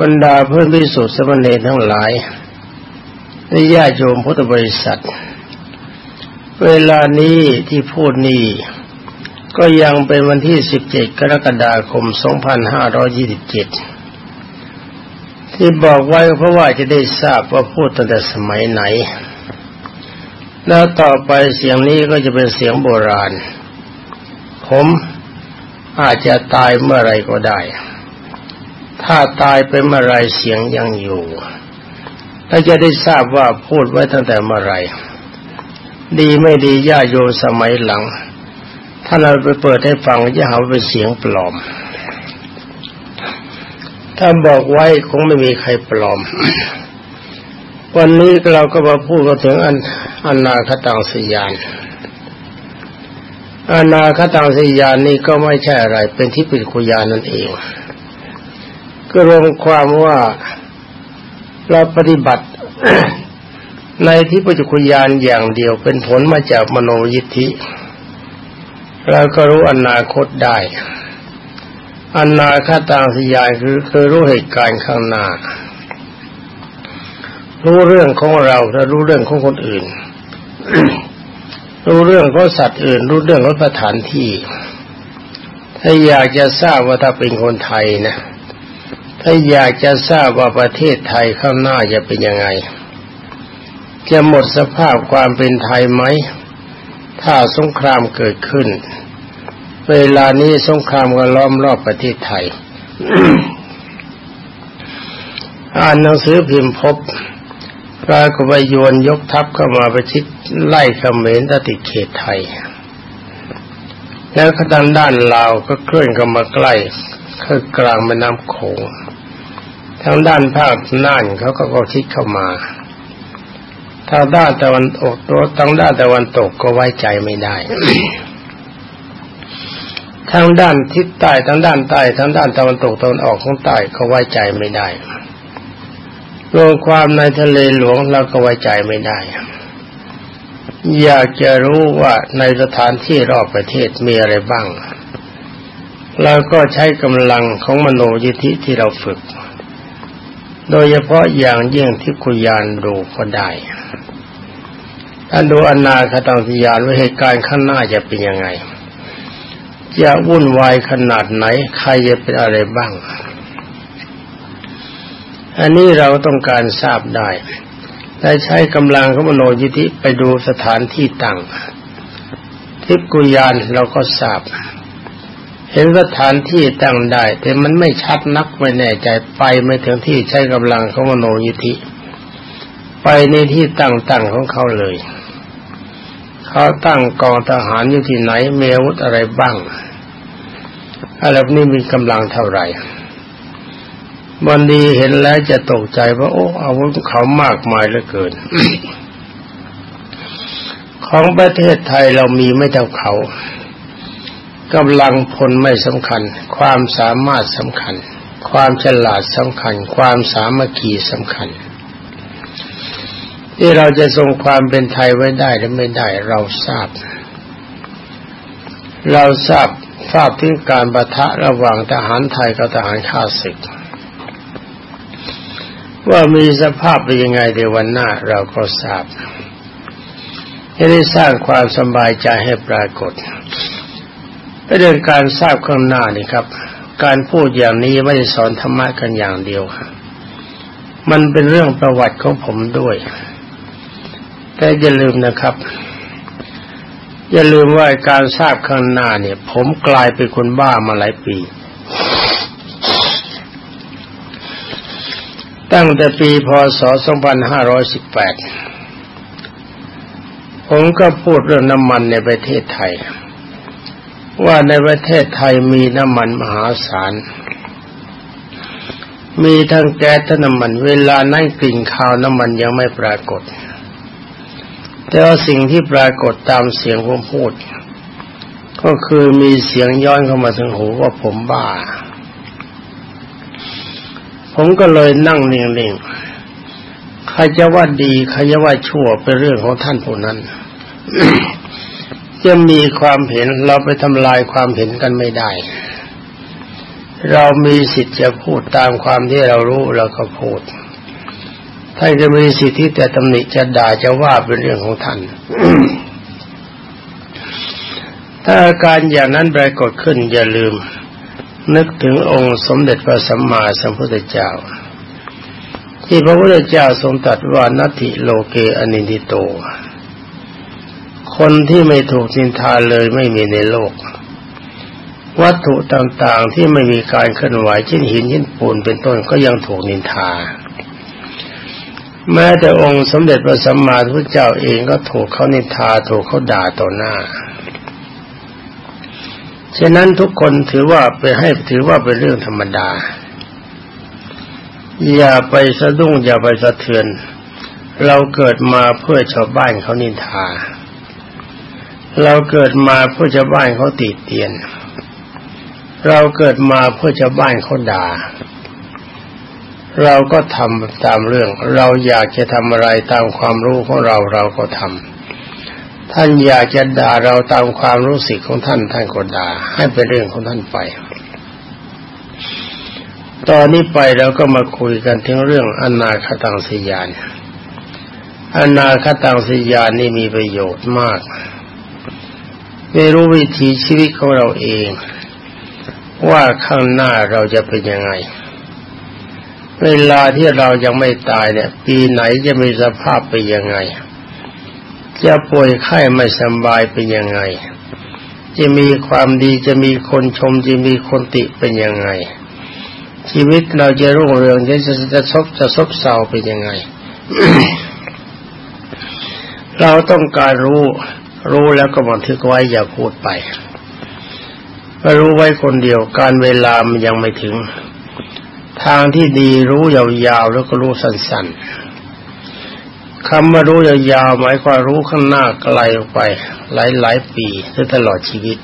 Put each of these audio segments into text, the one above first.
บรรดาเพื่อนพิสุทธิ์สมณีทั้งหลายและญาติโยมพุทธบริษัท เวลานี้ที่พูดนี้ก็ยังเป็นวันที่ 17 กรกฎาคม 2527 ที่บอกไว้เพราะว่าจะได้ทราบว่าพูดตั้งแต่สมัยไหน แล้วต่อไปเสียงนี้ก็จะเป็นเสียงโบราณ ผมอาจจะตายเมื่อไรก็ได้ ถ้าตายไปเมื่อไรเสียงยังอยู่ถ้าจะได้ทราบว่าพูดไว้ตั้งแต่เมื่อไรดีไม่ดีญาโยสมัยหลัง ถ้าเราไปเปิดให้ฟังจะหาเป็นเสียงปลอม ถ้าบอกไว้คงไม่มีใครปลอม วันนี้เราก็มาพูดกันถึงอันอนาคตังสยานอนาคตังสยานนี่ก็ไม่ใช่อะไร เป็นที่ปิดคุยานนั่นเอง ก็รวมความว่าเราปฏิบัติในที่ปัจจุยานอย่างเดียวเป็นผลมาจากมโนยิทธิเราก็รู้อนาคตได้ อนาคตางสยายคือคือรู้เหตุการณ์ข้างหน้า รู้เรื่องของเราและรู้เรื่องของคนอื่น รู้เรื่องของสัตว์อื่น รู้เรื่องของสถานที่ ถ้าอยากจะทราบว่าถ้าเป็นคนไทยนะ ถ้าอยากจะทราบว่าประเทศไทยข้างหน้าจะเป็นยังไง จะหมดสภาพความเป็นไทยไหม ถ้าสงครามเกิดขึ้น เวลานี้สงครามก็ล้อมรอบประเทศไทย อ่านหนังสือพิมพ์พบปรากฏว่ายวนยกทัพเข้ามาประชิดไล่เขมรตติเขตไทย แล้วทางด้านลาวก็เคลื่อนเข้ามาใกล้คือกลางแม่น้ำโขง ทางด้านภาคน่านเขาก็ก็คิดเข้ามาทางด้านตะวันตกตัวทางด้านตะวันตกก็ไว้ใจไม่ได้ ทางด้านทิศใต้ทางด้านใต้ทางด้านตะวันตกตะวันออกของใต้ก็ไว้ใจไม่ได้รวมความในทะเลหลวงเราก็ไว้ใจไม่ได้ อยากจะรู้ว่าในสถานที่รอบประเทศมีอะไรบ้างเราก็ใช้กำลังของมโนยิธิที่เราฝึก โดยเฉพาะอย่างยิ่งที่คุยานดูก็ได้ถ้าดูอนาคตังสยานว่าเหตุการณ์ข้างหน้าจะเป็นยังไง จะวุ่นวายขนาดไหน ใครจะเป็นอะไรบ้าง อันนี้เราต้องการทราบได้ได้ใช้กำลังของมโนยิธิไปดูสถานที่ตั้งทิพกุยานเราก็ทราบ เห็นสถานที่ตั้งได้ แต่มันไม่ชัดนักไม่แน่ใจไปไม่ถึงที่ใช้กำลังของมโนยิธิ ไปในที่ตั้งตั้งของเขาเลย เขาตั้งกองทหารอยู่ที่ไหนมีอาวุธอะไรบ้างอะไรนี้มีกำลังเท่าไหร่วันดีเห็นแล้วจะตกใจว่าโอ้อาวุธเขามากมายเหลือเกิน ของประเทศไทยเรามีไม่เท่าเขา กำลังพลไม่สำคัญ ความสามารถสำคัญ ความฉลาดสำคัญ ความสามัคคีสำคัญ ที่เราจะทรงความเป็นไทยไว้ได้หรือไม่ได้เราทราบ เราทราบทราบถึงการประทะระหว่างทหารไทยกับทหารข้าศึก ว่ามีสภาพเป็นยังไงในวันหน้าเราก็ทราบจะได้สร้างความสบายใจให้ปรากฏ เรื่องการทราบข้างหน้านี่ครับ การพูดอย่างนี้ไม่ได้สอนธรรมะกันอย่างเดียวครับมันเป็นเรื่องประวัติของผมด้วย แต่อย่าลืมนะครับ อย่าลืมว่าการทราบข้างหน้าเนี่ย ผมกลายเป็นคนบ้ามาหลายปี ตั้งแต่ปีพศ 2518 ผมก็พูดเรื่องน้ำมันในประเทศไทย ว่าในประเทศไทยมีน้ำมันมหาศาล มีทั้งแก๊สทั้งน้ำมัน เวลานั่งกลิ่นคาวน้ำมันยังไม่ปรากฏ แต่ว่าสิ่งที่ปรากฏตามเสียงผมพูด ก็คือมีเสียงย้อนเข้ามาถึงหูว่าผมบ้า ผมก็เลยนั่งนิ่งๆใครจะว่าดีใครจะว่าชั่วเป็นเรื่องของท่านผู้นั้น จะมีความเห็นเราไปทำลายความเห็นกันไม่ได้ เรามีสิทธิ์จะพูดตามความที่เรารู้เราก็พูดท่านจะมีสิทธิ์ที่จะตำหนิจะด่าจะว่าเป็นเรื่องของท่าน ถ้าอาการอย่างนั้นปรากฏขึ้นอย่าลืม นึกถึงองค์สมเด็จพระสัมมาสัมพุทธเจ้า ที่พระพุทธเจ้าทรงตรัสว่านัตถิโลเกอนินทิโต คนที่ไม่ถูกนินทาเลยไม่มีในโลก วัตถุต่างๆที่ไม่มีการเคลื่อนไหวเช่นหินเช่นปูนเป็นต้นก็ยังถูกนินทา แม้แต่องค์สมเด็จพระสัมมาสัมพุทธเจ้าเองก็ถูกเขานินทาถูกเขาด่าต่อหน้าฉะนั้นทุกคนถือว่าไปให้ถือว่าเป็นเรื่องธรรมดา อย่าไปสะดุ้งอย่าไปสะเทือน เราเกิดมาเพื่อชาวบ้านเขานินทา เราเกิดมาเพื่อชาวบ้านเขาติเตียน เราเกิดมาเพื่อชาวบ้านเขาด่า เราก็ทำตามเรื่อง เราอยากจะทำอะไรตามความรู้ของเราเราก็ทำท่านอยากจะด่าเราตามความรู้สึกของท่านท่านก็ด่าให้เป็นเรื่องของท่านไป ตอนนี้ไปเราก็มาคุยกันถึงเรื่องอนาคตังสยานอนาคตังสยานนี่มีประโยชน์มาก ไม่รู้วิถีชีวิตของเราเอง ว่าข้างหน้าเราจะเป็นยังไง เวลาที่เรายังไม่ตายเนี่ย ปีไหนจะมีสภาพเป็นยังไง จะป่วยไข้ไม่สบายเป็นยังไง จะมีความดีจะมีคนชมจะมีคนติเป็นยังไง ชีวิตเราจะรุ่งเรืองจะจะจะซบจะซบเซาเป็นยังไง เราต้องการรู้ รู้แล้วก็บันทึกไว้อย่าพูดไปรู้ไว้คนเดียวการเวลามันยังไม่ถึง ทางที่ดีรู้ยาวๆแล้วก็รู้สั้นๆคำว่ารู้ยาวๆหมายความรู้ข้างหน้าไกลออกไป หลายๆปีหรือตลอดชีวิต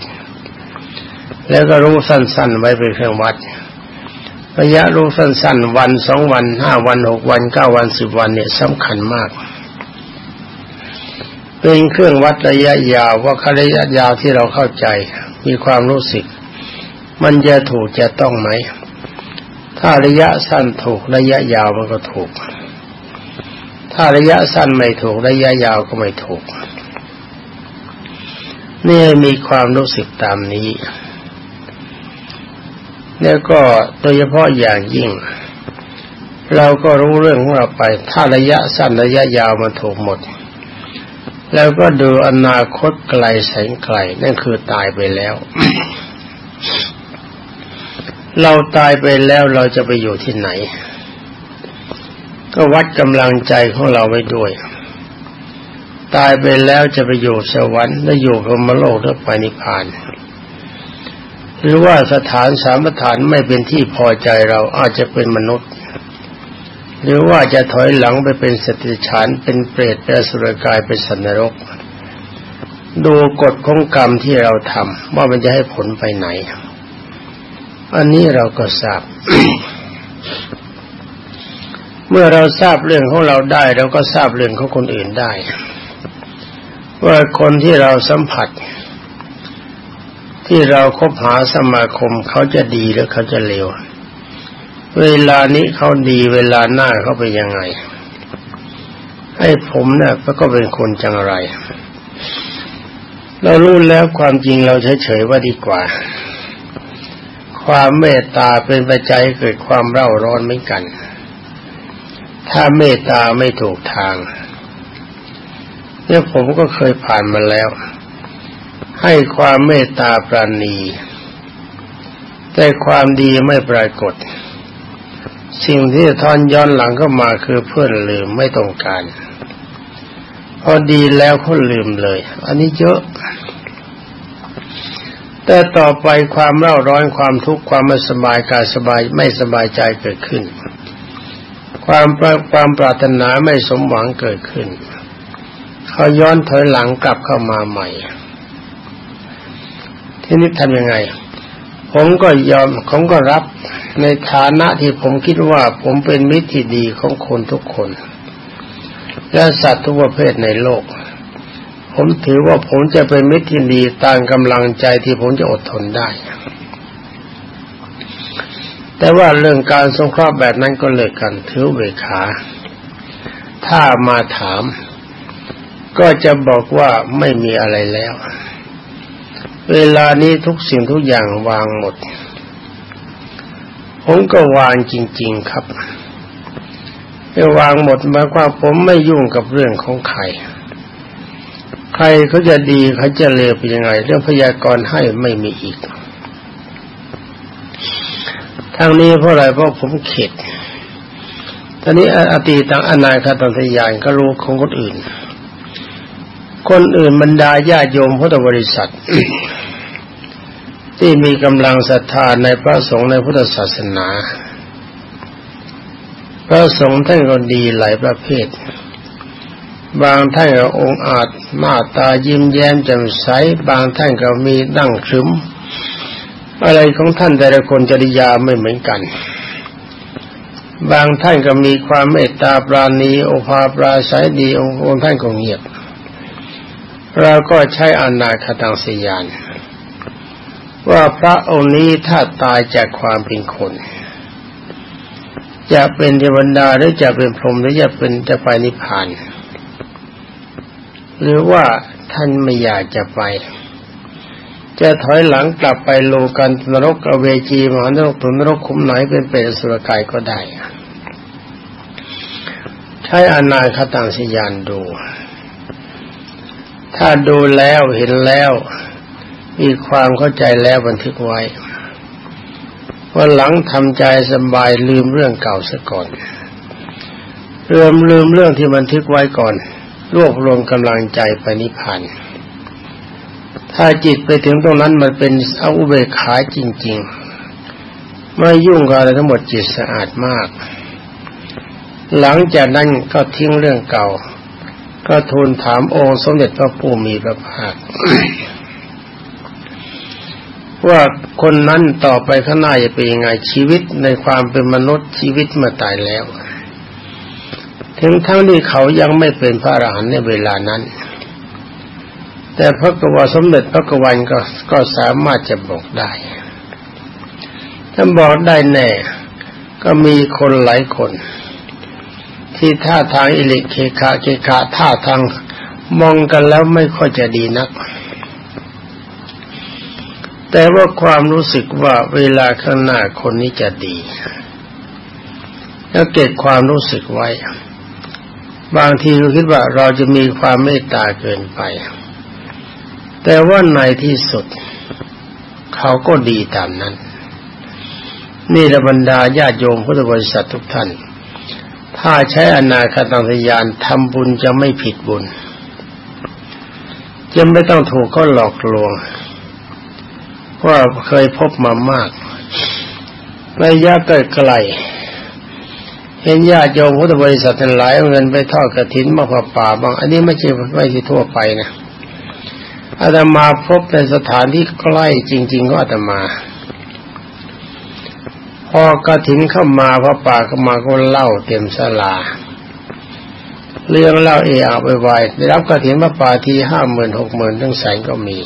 แล้วก็รู้สั้นๆ ไว้เป็นเครื่องวัดระยะรู้สั้นๆ วันสองวันห้าวันหกวันเก้าวันสิบวันเนี่ยสำคัญมาก เป็นเครื่องวัดระยะยาวว่าระยะยาวที่เราเข้าใจ มีความรู้สึก มันจะถูกจะต้องไหม ถ้าระยะสั้นถูกระยะยาวมันก็ถูก ถ้าระยะสั้นไม่ถูกระยะยาวก็ไม่ถูก นี่มีความรู้สึกตามนี้แล้วก็โดยเฉพาะอย่างยิ่ง เราก็รู้เรื่องของเราไป ถ้าระยะสั้นระยะยาวมันถูกหมด แล้วก็ดูอนาคตไกลแสนไกล นั่นคือตายไปแล้ว เราตายไปแล้วเราจะไปอยู่ที่ไหน ก็วัดกำลังใจของเราไว้ด้วย ตายไปแล้วจะไปอยู่สวรรค์และอยู่พรหมโลกหรือไปนิพพาน หรือว่าสถานสามฐานไม่เป็นที่พอใจเราอาจจะเป็นมนุษย์ หรือว่าจะถอยหลังไปเป็นสติฉานเป็นเปรตเป็นสุรกายเป็นสันนรก ดูกฎของกรรมที่เราทำว่ามันจะให้ผลไปไหน อันนี้เราก็ทราบ เมื่อเราทราบเรื่องของเราได้เราก็ทราบเรื่องของคนอื่นได้ ว่าคนที่เราสัมผัส ที่เราคบหาสมาคมเขาจะดีหรือเขาจะเลว เวลานี้เขาดีเวลาหน้าเขาเป็นยังไง ให้ผมเนะ่ยก็เป็นคนจังไร เรารู้แล้วความจริงเราเฉยๆว่าดีกว่า ความเมตตาเป็นปัจจัยเกิดความเร่าร้อนเหมือนกัน ถ้าเมตตาไม่ถูกทางเนี่ยผมก็เคยผ่านมาแล้ว ให้ความเมตตาปราณี แต่ความดีไม่ปรากฏ สิ่งที่ทอนย้อนหลังก็มาคือเพื่อนลืมไม่ต้องการ พอดีแล้วเขาลืมเลย อันนี้เยอะ แต่ต่อไปความเร่าร้อนความทุกข์ความไม่สบายกายสบายไม่สบายใจเกิดขึ้น ความความปรารถนาไม่สมหวังเกิดขึ้นเขาย้อนถอยหลังกลับเข้ามาใหม่ ทีนี้ทำยังไง ผมก็ยอมผมก็รับ ในฐานะที่ผมคิดว่าผมเป็นมิตรที่ดีของคนทุกคน และสัตว์ทุกประเภทในโลก ผมถือว่าผมจะเป็นมิตรที่ดีตามกำลังใจที่ผมจะอดทนได้ แต่ว่าเรื่องการสงเคราะห์แบบนั้นก็เลิกกันถือเวขา ถ้ามาถาม ก็จะบอกว่าไม่มีอะไรแล้ว เวลานี้ทุกสิ่งทุกอย่างวางหมด ผมก็วางจริง ๆครับจะวางหมดหมายความผมไม่ยุ่งกับเรื่องของใคร ใครเขาจะดีเขาจะเลวเป็นยังไง เรื่องพยากรณ์ให้ไม่มีอีกทางนี้เพราะอะไรเพราะผมเข็ดตอนนี้อตีตังอนาคตังทยานก็รู้ของคนอื่น คนอื่นบรรดาญาโยมพุทธบริษัท ที่มีกำลังศรัทธาในพระสงฆ์ในพุทธศาสนา พระสงฆ์ท่านก็ดีหลายประเภท บางท่านก็องค์อาจมาตายิ้มแย้มแจ่มใส บางท่านก็มีนั่งครึมอะไรของท่านแต่ละคนจริยาไม่เหมือนกัน บางท่านก็มีความเมตตาปราณีโอภาปราศัยดีองค์ท่านก็เงียบ เราก็ใช้อนาคตังสยาน ว่าพระองค์นี้ถ้าตายจากความเป็นคน จะเป็นเทวดาหรือจะเป็นพรหมหรือจะเป็นจะไปนิพพาน หรือว่าท่านไม่อยากจะไป จะถอยหลังกลับไปโลกันนรกอเวจีมหานรกถึงนรกขุมไหนเป็นเปรตสุรกายก็ได้ ใช้อนาคตังสยานดู ถ้าดูแล้วเห็นแล้ว มีความเข้าใจแล้วบันทึกไว้วันหลังทำใจสบายลืมเรื่องเก่าซะก่อนเริ่มลืมเรื่องที่บันทึกไว้ก่อน รวบรวมกำลังใจไปนิพพานถ้าจิตไปถึงตรงนั้นมันเป็นเอาอุเบกขาจริง ๆ ไม่ยุ่งกับอะไรทั้งหมดจิตสะอาดมาก หลังจากนั้นก็ทิ้งเรื่องเก่า ก็ทูลถามองค์สมเด็จพระผู้มีพระภาค ว่าคนนั้นต่อไปข้างหน้าจะเป็นยังไงชีวิตในความเป็นมนุษย์ชีวิตเมาตายแล้ว ถึงทั้งที่เขายังไม่เป็นพระอรหันต์ในเวลานั้น แต่พระกวาสมเด็จพระกวันก็ก็สามารถจะบอกได้ถ้าบอกได้แน่ก็มีคนหลายคน ที่ท่าทางอิเล็กเคคาเคคาท่าทางมองกันแล้วไม่ค่อยจะดีนัก แต่ว่าความรู้สึกว่าเวลาข้างหน้าคนนี้จะดี แล้วเก็บความรู้สึกไว้ บางทีเราคิดว่าเราจะมีความเมตตาเกินไป แต่ว่าในที่สุด เขาก็ดีตามนั้น นี่ระบรรดาญาติโยมพุทธบริษัททุกท่าน ถ้าใช้อนาคตังทยานทำบุญจะไม่ผิดบุญจะไม่ต้องถูกก็หลอกลวง ว่าเคยพบมามากระยะใกล้ๆเห็นญาติโยมพุทธบริษัททั้งหลายเงินไปทอดกระถินมาผ่าป่าบางอันนี้ไม่ใช่ไม่ใช่ทั่วไปนะอาตมาพบในสถานที่ใกล้จริง ๆ ก็อาตมา พอกระถินเข้ามาพระป่าเข้ามาก็เล่าเต็มสลา เรื่องเล่าเออาไปไวได้รับกระถินพระป่าทีห้าหมื่นหกหมื่นทั้งแสนก็มี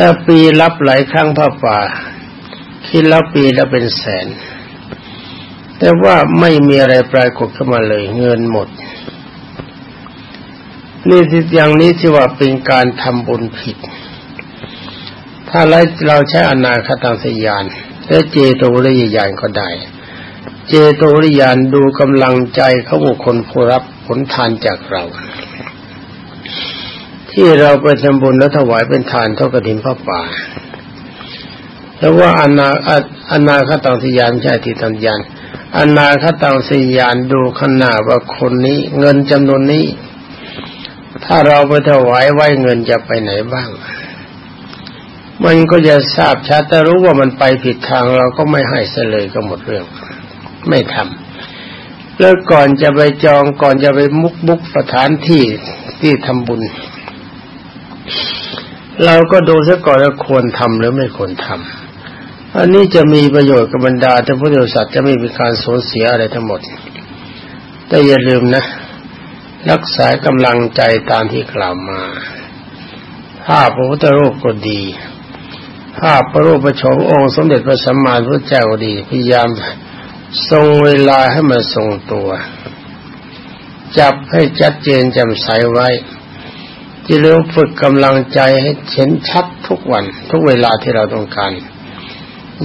แต่ปีรับหลายครั้งพระป่า คิดแล้วปีแล้วเป็นแสน แต่ว่าไม่มีอะไรปรากฏขึ้นมาเลย เงินหมด นี่ที่อย่างนี้ที่ว่าเป็นการทำบุญผิด ถ้าเราใช้อนาคตังสยานและเจโตริยานก็ได้ เจโตริยานดูกำลังใจเขาบุคคลผู้รับผลทานจากเรา ที่เราไปทำบุญและถวายเป็นทานเท่ากระถินพระป่าแล้วว่าอนาอนาคตังสยานใช่ที่ตัญญานอนาคตังสยานดูขนาดว่าคนนี้เงินจำนวนนี้ ถ้าเราไปถวายไว้เงินจะไปไหนบ้าง มันก็จะทราบชัดแต่รู้ว่ามันไปผิดทางเราก็ไม่ให้เสเลยก็หมดเรื่อง ไม่ทำแล้วก่อนจะไปจองก่อนจะไปมุกบุกสถานที่ที่ทำบุญ เราก็ดูซะก่อนว่าควรทำหรือไม่ควรทำอันนี้จะมีประโยชน์กับบรรดาแต่พุทธศาสตร์จะไม่มีการสูญเสียอะไรทั้งหมด แต่อย่าลืมนะ รักษากำลังใจตามที่กล่าวมาภาพพระพุทธรูปก็ดี ภาพพระรูปประชมองค์สมเด็จพระสัมมาสัมพุทธเจ้าดี พยายามทรงเวลาให้มันทรงตัว จับให้ชัดเจนจำใสไว้ ที่เรื่องฝึกกำลังใจให้เห็นชัดทุกวัน ทุกเวลาที่เราต้องการ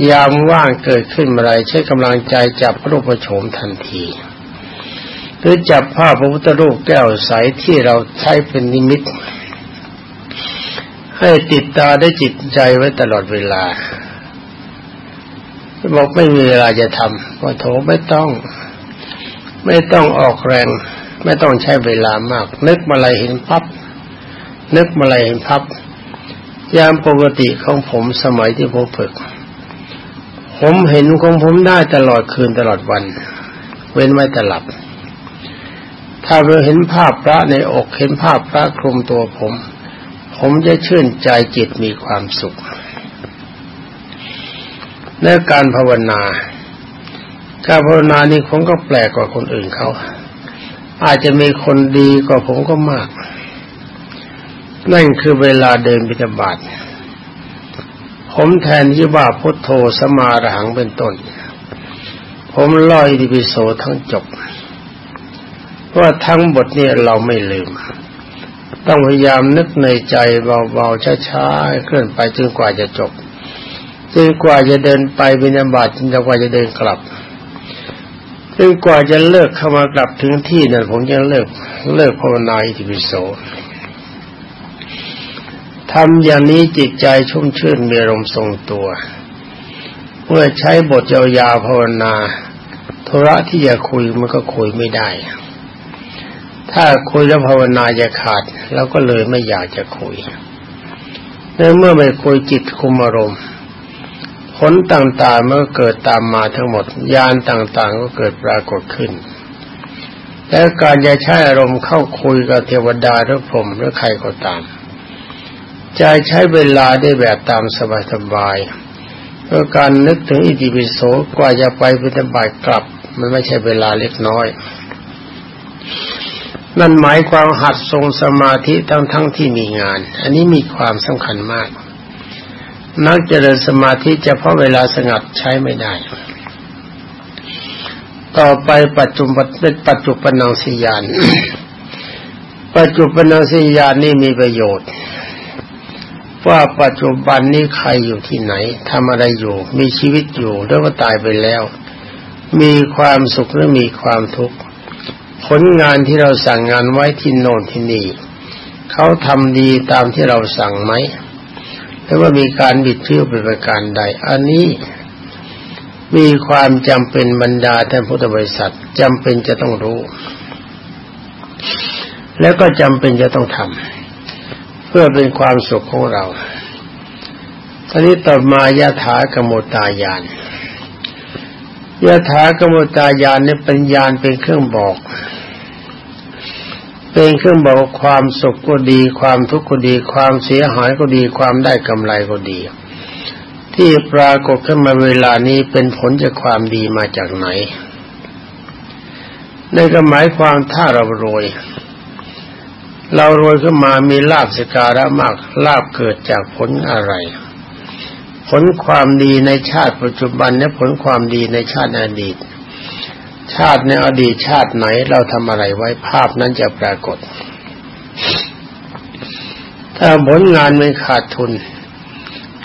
ยามว่างเกิดขึ้นเมื่อไรใช้กำลังใจจับระรูปโฉมทันทีหรือจับภาพพระพุทธรูปแก้วใสที่เราใช้เป็นนิมิต ให้ติดตาได้จิตใจไว้ตลอดเวลาบอกไม่มีเวลาจะทำว่าโถไม่ต้อง ไม่ต้องออกแรง ไม่ต้องใช้เวลามาก นึกมาอะไรเห็นพับ นึกมาอะไรเห็นพับ ยามปกติของผมสมัยที่ผมฝึก ผมเห็นของผมได้ตลอดคืนตลอดวัน เว้นไว้แต่หลับ ถ้าเราเห็นภาพพระในอกเห็นภาพพระคลุมตัวผม ผมจะชื่นใจจิตมีความสุขและการภาวนา การภาวนานี่ผมก็แปลกกว่าคนอื่นเขา อาจจะมีคนดีกว่าผมก็มาก นั่นคือเวลาเดินบิณฑบาตผมแทนที่ว่าพุทโธสมาระหังเป็นต้น ผมล่อยดิปิโสทั้งจบเพราะทั้งบทนี้เราไม่ลืม ต้องพยายามนึกในใจเบาๆช้าๆเคลื่อนไปจนกว่าจะจบจนกว่าจะเดินไปบินาบาตจนกว่าจะเดินกลับจนกว่าจะเลิกเข้ามากลับถึงที่นั่นผมจะเลิกเลิกภาวนาอิติปิโส ทำอย่างนี้จิตใจชุ่มชื่นมีอารมทรงตัวเมื่อใช้บทยาวๆภาวนาธุระที่จะคุยมันก็คุยไม่ได้ ถ้าคุยแล้วภาวนาจะขาดเราก็เลยไม่อยากจะคุยเมื่อไม่คุยจิตคุมอารมณ์ผลต่างๆเมื่อเกิดตามมาทั้งหมดยานต่างๆก็เกิดปรากฏขึ้น และการจะใช้อารมณ์เข้าคุยกับเทวดาหรือพรหมหรือใครก็ตาม จะใช้เวลาได้แบบตามสบายๆเพื่อการนึกถึงอิติปิโสกว่าจะไปปฏิบัติกลับ มันไม่ใช่เวลาเล็กน้อย นั่นหมายความหัดทรงสมาธิทั้งๆทที่มีงาน อันนี้มีความสำคัญมาก นักเจริญสมาธิเฉพาะเวลาสงัดใช้ไม่ได้ ต่อไปปัจจุบันเป็นปัจจุบันนังสิยานปัจจุบันนังสิยานนี่มีประโยชน์ ว่าปัจจุบันนี้ใครอยู่ที่ไหนทำอะไรอยู่ มีชีวิตอยู่หรือว่าตายไปแล้ว มีความสุขหรือมีความทุกข์ผลงานที่เราสั่งงานไว้ที่โน่นที่นี่เขาทำดีตามที่เราสั่งไหมหรือว่ามีการบิดเบี้ยวเป็นประการใด อันนี้มีความจำเป็นบรรดาท่านพุทธบริษัทจำเป็นจะต้องรู้ แล้วก็จำเป็นจะต้องทำ พื่อเป็นความสุขของเราทีนี้ต่อมายาถากโมตายานยาถากโมตายานเนี่ยเป็นญาณเป็นเครื่องบอก เป็นเครื่องบอกความสุขก็ดี ความทุกข์ก็ดี ความเสียหายก็ดี ความได้กำไรก็ดี ที่ปรากฏขึ้นมาเวลานี้เป็นผลจากความดีมาจากไหนในก็หมายความถ้าเรารวย เรารวยขึ้นมามีลาบสการะมากลาบเกิดจากผลอะไร ผลความดีในชาติปัจจุบันและผลความดีในชาติอดีต ชาติในอดีตชาติไหนเราทำอะไรไว้ภาพนั้นจะปรากฏ ถ้าผลงานไม่ขาดทุน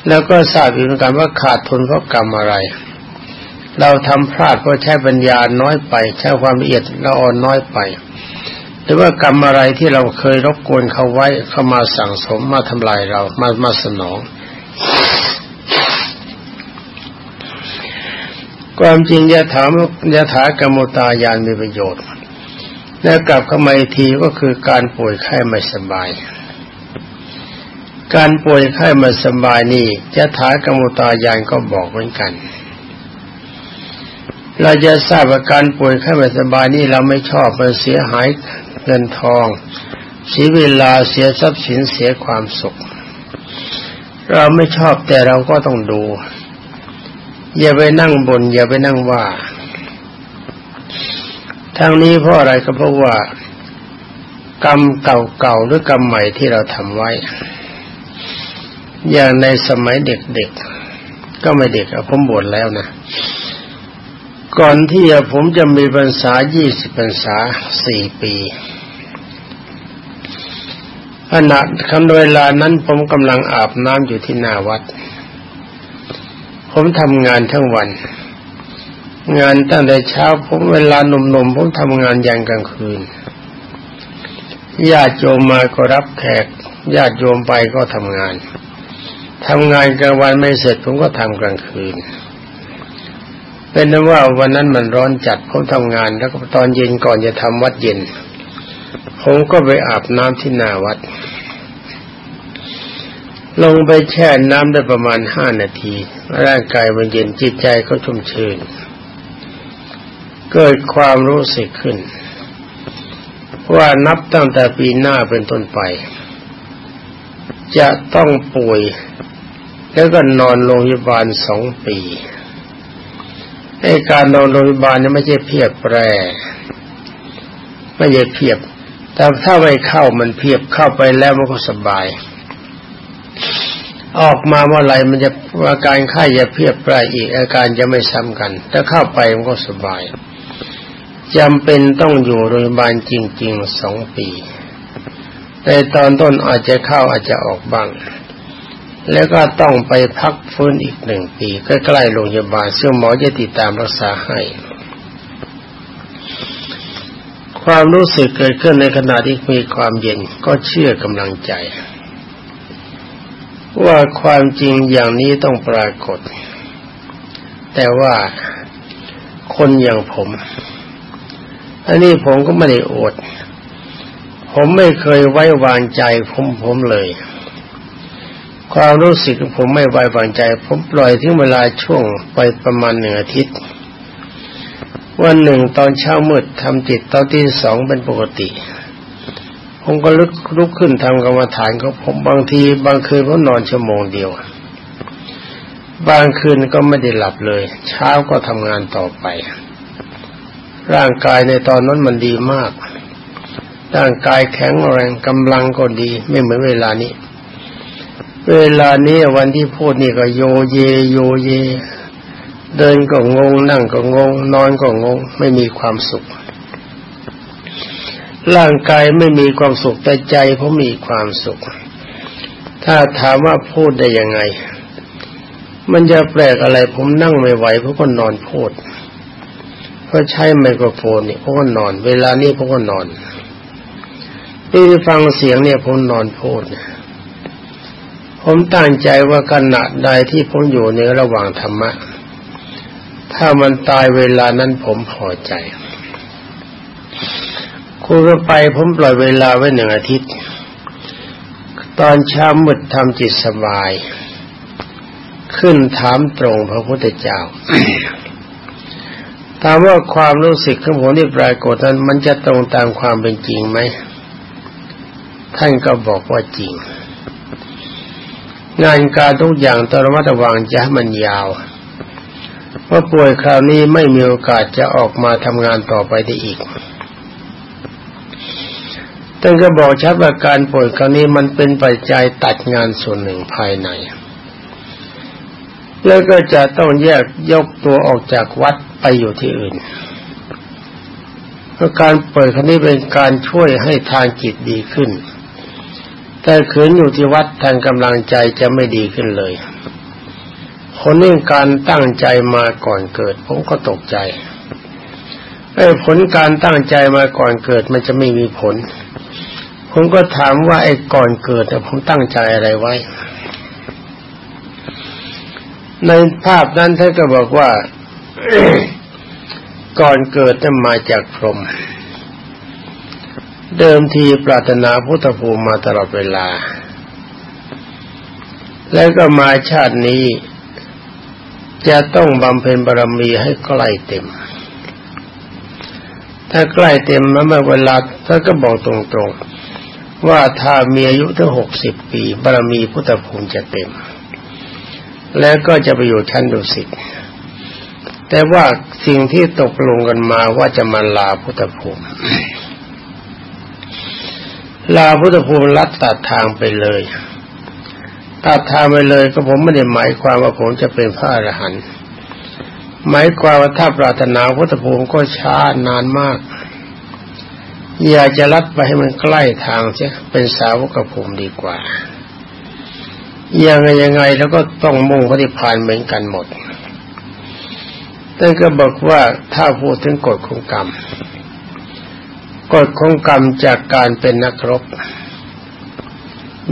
แล้วก็ทราบอยู่เหมือนกันว่าขาดทุนเพราะกรรมอะไร เราทำพลาดเพราะใช้ปัญญาน้อยไป ใช้ความละเอียดละอ่อนน้อยไป หรือว่ากรรมอะไรที่เราเคยรบกวนเขาไว้เข้ามาสั่งสมมาทำลายเรามามาสนอง ความจริงยะถามยะถากรรมตายานมีประโยชน์ และกลับเข้ามาอีกทีก็คือการป่วยไข้ไม่สบาย การป่วยไข้ไม่สบายนี่ยะถากรรมตายานก็บอกเหมือนกัน เราจะทราบว่าการป่วยไข้ไม่สบายนี่เราไม่ชอบมันเสียหายเงินทองเสียเวลาเสียทรัพย์สินเสียความสุข เราไม่ชอบแต่เราก็ต้องดู อย่าไปนั่งบน อย่าไปนั่งว่าทางนี้เพราะอะไรก็เพราะว่า กรรมเก่าๆหรือกรรมใหม่ที่เราทำไว้ อย่างในสมัยเด็กๆก็ไม่เด็กอะผมบวชแล้วนะ ก่อนที่ผมจะมีพรรษายี่สิบพรรษาสี่ปีขณะคำเวลานั้นผมกำลังอาบน้ำอยู่ที่หน้าวัด ผมทำงานทั้งวัน งานตั้งแต่เช้าผมเวลาหนุ่มๆผมทำงานยันกลางคืนญาติโยมมาก็รับแขกญาติโยมไปก็ทำงานทำงานกลางวันไม่เสร็จผมก็ทำกลางคืน เป็นนั้นว่าวันนั้นมันร้อนจัดผมทำงาน แล้วก็ตอนเย็นก่อนจะทำวัดเย็น ผมก็ไปอาบน้ำที่นาวัด ลงไปแช่น้ำได้ประมาณห้านาที ร่างกายมันเย็นจิตใจก็ชุ่มชื่นเกิดความรู้สึกขึ้น ว่านับตั้งแต่ปีหน้าเป็นต้นไป จะต้องป่วย แล้วก็นอนโรงพยาบาลสองปี ไอ้การนอนโรงพยาบาลนี่ไม่ใช่เพียบแปรไม่ใช่เพียบ แต่ถ้าไม่เข้ามันเพียบเข้าไปแล้วมันก็สบาย ออกมาเมื่อไรมันจะอาการไข้จะเพียบไปรอีกอาการจะไม่ซ้ำกันถ้าเข้าไปมันก็สบายจำเป็นต้องอยู่โรงพยาบาลจริงๆสองปี ในตอนต้นอาจจะเข้าอาจจะออกบ้าง แล้วก็ต้องไปพักฟื้นอีกหนึ่งปีใกล้ๆโรงพยาบาลซึ่งหมอจะติดตามรักษาให้ ความรู้สึกเกิดขึ้นในขณะที่มีความเย็นก็เชื่อกำลังใจ ว่าความจริงอย่างนี้ต้องปรากฏ แต่ว่าคนอย่างผม อันนี้ผมก็ไม่ได้อด ผมไม่เคยไว้วางใจผมผมเลย ความรู้สึกผมไม่ไว้วางใจ ผมปล่อยถึงเวลาช่วงไปประมาณหนึ่งอาทิตย์ วันหนึ่งตอนเช้ามืดทำจิตตอนที่สองเป็นปกติ ผมก็ลุกลุกขึ้นทำกรรมฐานก็ผมบางที บางคืนก็นอนชั่วโมงเดียว บางคืนก็ไม่ได้หลับเลย เช้าก็ทำงานต่อไป ร่างกายในตอนนั้นมันดีมาก ร่างกายแข็งแรงกำลังก็ดีไม่เหมือนเวลานี้ เวลานี้วันที่พูดนี่ก็โยเย โยเย เดินก็งง นั่งก็งง นอนก็งง ไม่มีความสุข ร่างกายไม่มีความสุขแต่ใจผมมีความสุข ถ้าถามว่าพูดได้ยังไง มันจะแปลกอะไร ผมนั่งไม่ไหวเพราะก็นอนพูดเพราะใช้ไมโครโฟนเนี่ยผมก็นอน เวลานี้ผมก็นอนนี่ฟังเสียงเนี่ยผมนอนพูด ผมตั้งใจว่าขณะใดที่ผมอยู่ในระหว่างธรรมะ ถ้ามันตายเวลานั้นผมพอใจ คุณก็ไปผมปล่อยเวลาไว้หนึ่งอาทิตย์ ตอนเช้ามืดทำจิตสบาย ขึ้นถามตรงพระพุทธเจ้าถามว่าความรู้สึกของผมที่ปรากฏนั้นมันจะตรงตามความเป็นจริงไหม ท่านก็บอกว่าจริง งานการทุกอย่างตระมัดระวังจะให้มันยาวว่าป่วยคราวนี้ไม่มีโอกาสจะออกมาทำงานต่อไปได้อีกท่านก็บอกชัดว่าการป่วยคราวนี้มันเป็นปัจจัยตัดงานส่วนหนึ่งภายใน แล้วก็จะต้องแยกยกตัวออกจากวัดไปอยู่ที่อื่นเพราะการป่วยครั้นี้เป็นการช่วยให้ทางจิตดีขึ้น แต่ขืนอยู่ที่วัดทางกำลังใจจะไม่ดีขึ้นเลยคนนี้การตั้งใจมาก่อนเกิด ผมก็ตกใจไอ้ผลการตั้งใจมาก่อนเกิดมันจะไม่มีผล ผมก็ถามว่าไอ้ก่อนเกิดผมตั้งใจอะไรไว้ ในภาพนั้นท่านก็บอกว่า ก่อนเกิดจะมาจากพรหม เดิมทีปรารถนาพุทธภูมิมาตลอดเวลา แล้วก็มาชาตินี้ จะต้องบำเพ็ญบารมีให้ใกล้เต็ม ถ้าใกล้เต็มแล้วเมื่อเวลาท่านก็บอกตรงๆ ว่าถ้ามีอายุถึงหกสิบปีบารมีพุทธภูมิจะเต็ม แล้วก็จะไปอยู่ชั้นดุสิตแต่ว่าสิ่งที่ตกลงกันมาว่าจะมาลาพุทธภูมิ ลาพุทธภูมิลัดตัดทางไปเลยตัดทางไปเลยก็ผมไม่ได้หมายความว่าผมจะเป็นพระอรหันต์หมายความว่าถ้าปรารถนาพุทธภูมิก็ช้านานมาก อยากจะรัดไปให้มันใกล้ทางเสียเป็นสาวกภูมิดีกว่ายังไงยังไงแล้วก็ต้องมุ่งปฏิพานเหมือนกันหมดท่านก็บอกว่าถ้าพูดถึงกฎของกรรม กฎของกรรมจากการเป็นนักรบ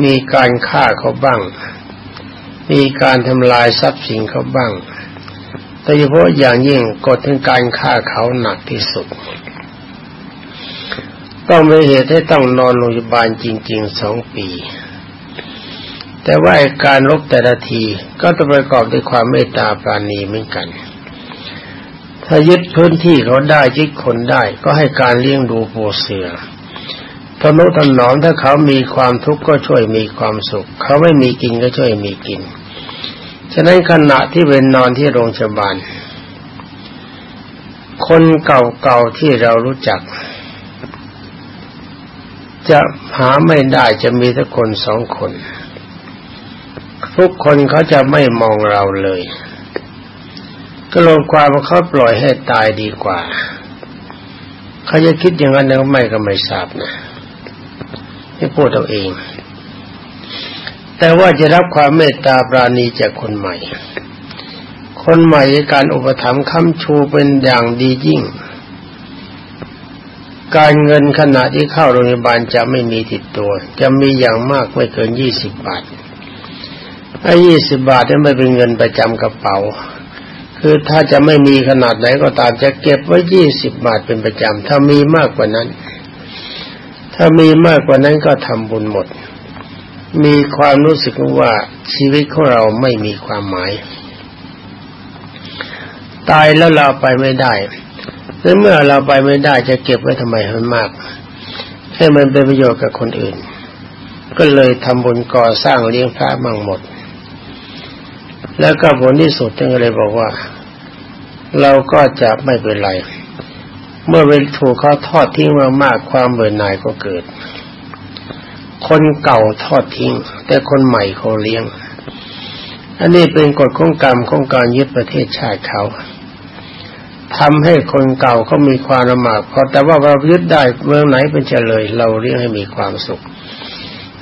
มีการฆ่าเขาบ้าง มีการทำลายทรัพย์สินเขาบ้าง แต่เฉพาะอย่างยิ่งกฎถึงการฆ่าเขาหนักที่สุด ต้องมีเหตุให้ต้องนอนโรงพยาบาลจริงๆสองปี แต่ว่าการลบแต่ละทีก็ต้องประกอบด้วยความเมตตาปราณีเหมือนกัน ถ้ายึดพื้นที่เขาได้ยึดคนได้ ก็ให้การเลี้ยงดูปูเสือทนุถนอมถ้าเขามีความทุกข์ก็ช่วยมีความสุข เขาไม่มีกินก็ช่วยมีกิน ฉะนั้นขณะที่เป็นนอนที่โรงพยาบาล คนเก่าๆที่เรารู้จัก จะหาไม่ได้จะมีแต่คนสองคน ทุกคนเขาจะไม่มองเราเลย ก็ลงความว่าเขาปล่อยให้ตายดีกว่า เขาจะคิดอย่างนั้นก็ไม่ก็ไม่ทราบนะให้พูดเอาเอง แต่ว่าจะรับความเมตตาปราณีจากคนใหม่ คนใหม่การอุปถัมภ์ค้ำชูเป็นอย่างดียิ่ง การเงินขณะที่เข้าโรงพยาบาลจะไม่มีติดตัว จะมีอย่างมากไม่เกินยี่สิบบาทไอ้ยี่สิบบาทนี่ไม่เป็นเงินประจำกระเป๋า คือถ้าจะไม่มีขนาดไหนก็ตามจะเก็บไว้ยี่สิบบาทเป็นประจำถ้ามีมากกว่านั้น ถ้ามีมากกว่านั้นก็ทำบุญหมด มีความรู้สึกว่าชีวิตของเราไม่มีความหมาย ตายแล้วเราไปไม่ได้และเมื่อเราไปไม่ได้จะเก็บไว้ทำไมให้มาก ให้มันเป็นประโยชน์กับคนอื่น ก็เลยทำบุญก่อสร้างเลี้ยงพระมั่งหมดแล้วก็ผลที่สุดท่านก็เลยบอกว่า เราก็จะไม่เป็นไร เมื่อเป็นถูกเขาทอดทิ้งมามากความเบื่อหน่ายก็เกิด คนเก่าทอดทิ้ง แต่คนใหม่เขาเลี้ยง อันนี้เป็นกฎของกรรมของการยึดประเทศชาติเขาทำให้คนเก่าเขามีความลำบากพอแต่ว่าเรายึดได้เมืองไหนเป็นเฉลย เราเลี้ยงให้มีความสุข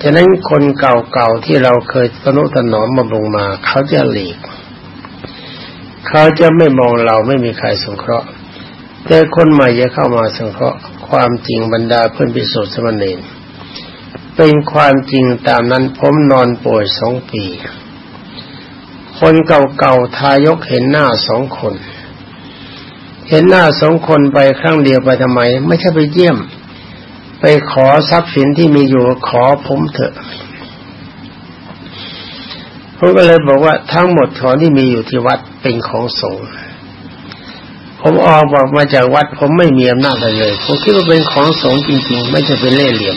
ฉะนั้นคนเก่าๆที่เราเคยสนุถนอมบำรุงมา เขาจะหลีก เขาจะไม่มองเราไม่มีใครสงเคราะห์ แต่คนใหม่จะเข้ามาสงเคราะห์ความจริงบรรดาเพื่อนพิสุทธิ์สมณีเป็นความจริงตามนั้นผมนอนป่วยสองปี คนเก่าๆทายกเห็นหน้าสองคน เห็นหน้าสองคนไปครั้งเดียวไปทำไม ไม่ใช่ไปเยี่ยม ไปขอทรัพย์สินที่มีอยู่ขอผมเถอะ ผมก็เลยบอกว่าทั้งหมดของที่มีอยู่ที่วัดเป็นของสงฆ์ผมออกบอกมาจากวัด ผมไม่มีอำนาจอะไรเลย ผมคิดว่าเป็นของสงฆ์จริง ๆ ไม่ใช่เป็นเล่ห์เหลี่ยม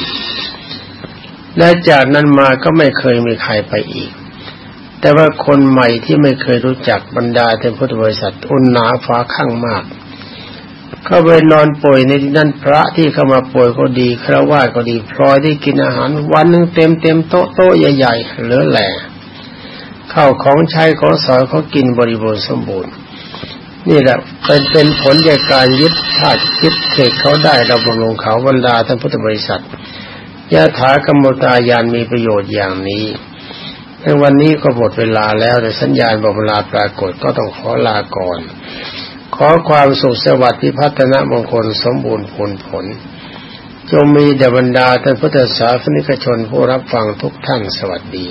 และจากนั้นมาก็ไม่เคยมีใครไปอีก แต่ว่าคนใหม่ที่ไม่เคยรู้จักบรรดาเทพุทธบริษัทอุณหนาฟ้าข้างมาก เขาไปนอนป่วยในที่นั่นพระที่เข้ามาป่วยก็ดีคราวาก็ดีพลอยได้กินอาหาร วันหนึ่งเต็มเต็มโต๊ะโต๊ะใหญ่ๆเหลือแหล่ ข้าวของใช้ของสอยเขากินบริบูรณ์สมบูรณ์ นี่แหละเป็นเป็นผลจากการยึดธาตุยึดเขตเขาได้เราบำรุงเขาบรรดาท่านพุทธบริษัทยะถากรรมตายานมีประโยชน์อย่างนี้ในวันนี้ก็หมดเวลาแล้วแต่สัญญาณบอกเวลาปรากฏก็ต้องขอลาก่อน ขอความสุขสวัสดิ์พิพัฒนมงคลสมบูรณ์ผลผล จงมีเดบรรดาท่านพุทธศาสนิกชนผู้รับฟังทุกท่านสวัสดี